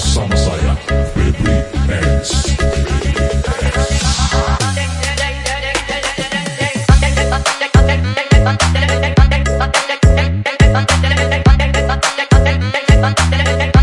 Durursanız ayak Thank you.